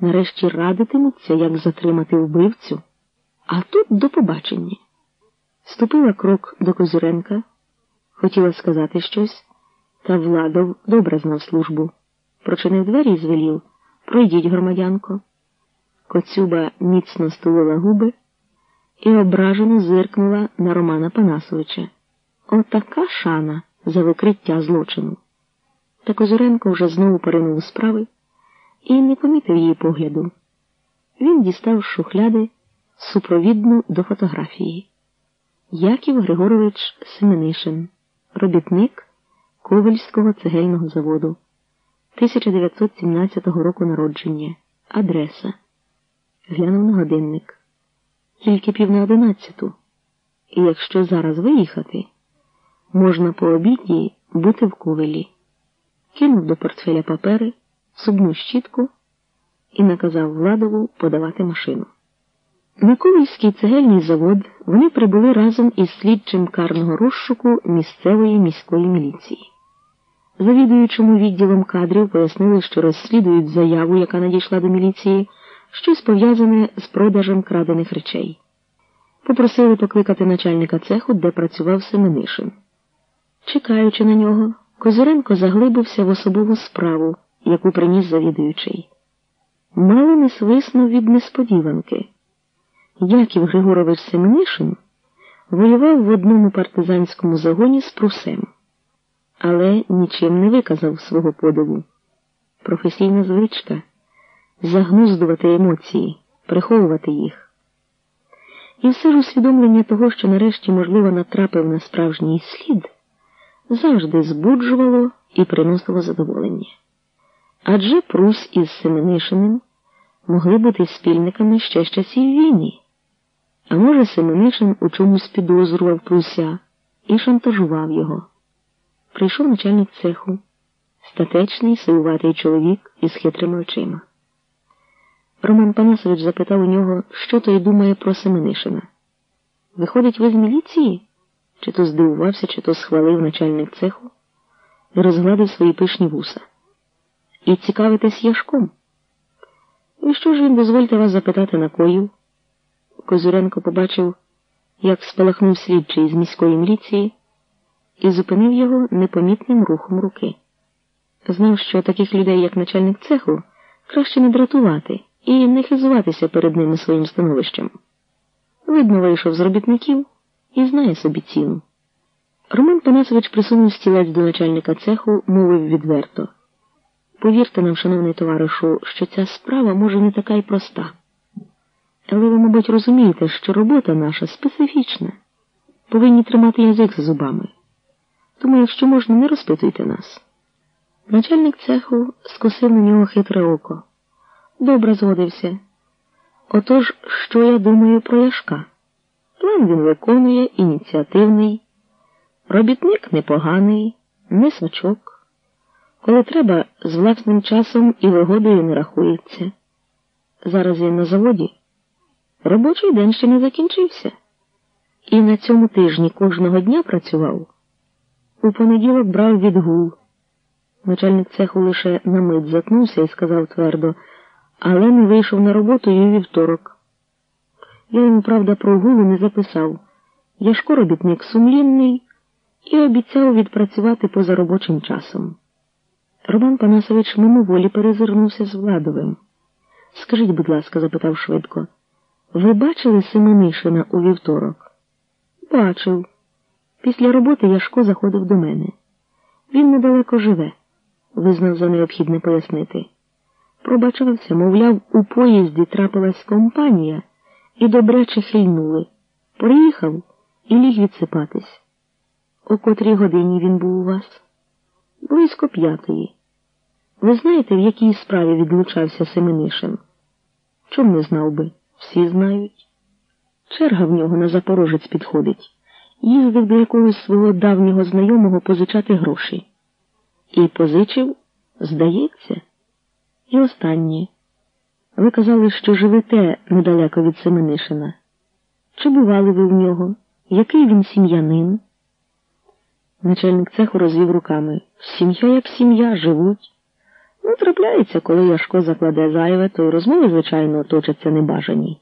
Нарешті радитимуться, як затримати вбивцю. А тут до побачення. Ступила крок до Козюренка, хотіла сказати щось, та Владов добре знав службу. Прочинив двері і звелів Пройдіть, громадянко. Коцюба міцно стулила губи і ображено зиркнула на Романа Панасовича. Отака шана за викриття злочину. Та Козуренко вже знову поринув у справи і не помітив її погляду. Він дістав з шухляди супровідну до фотографії. Яків Григорович Семенишин, робітник Ковельського цегельного заводу, 1917 року народження, адреса. Глянув на годинник. Тільки пів на одинадцяту. І якщо зараз виїхати, можна по обіді бути в ковелі. Кинув до портфеля папери, субну щітку і наказав Владову подавати машину. На цегельний завод вони прибули разом із слідчим карного розшуку місцевої міської міліції. Завідуючому відділом кадрів пояснили, що розслідують заяву, яка надійшла до міліції, щось пов'язане з продажем крадених речей. Попросили покликати начальника цеху, де працював Семенишин. Чекаючи на нього, Козиренко заглибився в особову справу, яку приніс завідуючий. Мало не свиснув від несподіванки. Яків Григорович Семенишин воював в одному партизанському загоні з прусем, але нічим не виказав свого подиву. Професійна звичка загнуздувати емоції, приховувати їх. І все ж усвідомлення того, що нарешті, можливо, натрапив на справжній слід, завжди збуджувало і приносило задоволення. Адже Прусь із Семенишиним могли бути спільниками ще з часів війни. А може, Семенишин у чомусь підозрював Пруся і шантажував його. Прийшов начальник цеху, статечний, сивуватий чоловік із хитрими очима. Роман Панасович запитав у нього, що той думає про Семенишина. Виходить, ви з міліції? Чи то здивувався, чи то схвалив начальник цеху і розгладив свої пишні вуса. І цікавитесь Яшком. І що ж він дозвольте вас запитати на кою? Козуренко побачив, як спалахнув слідчий з міської міліції і зупинив його непомітним рухом руки. Знав, що таких людей, як начальник цеху, краще не дратувати і не хизуватися перед ними своїм становищем. Видно, вийшов з робітників і знає собі ціну. Роман Панасович присунув стілець до начальника цеху, мовив відверто. Повірте нам, шановний товаришу, що ця справа може не така й проста. Але ви, мабуть, розумієте, що робота наша специфічна. Повинні тримати язик за зубами. Тому, якщо можна, не розпитуйте нас. Начальник цеху скосив на нього хитре око. Добре згодився. Отож, що я думаю про Яшка? План він виконує, ініціативний, робітник непоганий, не сачок. Коли треба, з власним часом і вигодою не рахується. Зараз він на заводі. Робочий день ще не закінчився. І на цьому тижні кожного дня працював. У понеділок брав відгул. Начальник цеху лише на мить затнувся і сказав твердо, але не вийшов на роботу і вівторок. Я йому, правда, про гулу не записав. Яшко робітник сумлінний і обіцяв відпрацювати поза робочим часом. Роман Панасович мимоволі перезирнувся з Владовим. Скажіть, будь ласка, запитав швидко, ви бачили Семенишина у вівторок? Бачив. Після роботи Яшко заходив до мене. Він недалеко живе, визнав за необхідне пояснити. Пробачався, мовляв, у поїзді трапилась компанія і добряче хильнули. Приїхав і ліг відсипатись. О котрій годині він був у вас? Близько п'ятої. Ви знаєте, в якій справі відлучався Семенишин? Чом не знав би? Всі знають. Черга в нього на Запорожець підходить. Їздив до якогось свого давнього знайомого позичати гроші. І позичив, здається. І останнє. Ви казали, що живете недалеко від Семенишина. Чи бували ви в нього? Який він сім'янин? Начальник цеху розвів руками. Сім'я як сім'я живуть. Ну, трапляється, коли Яшко закладе зайве, то розмови, звичайно, точаться небажані.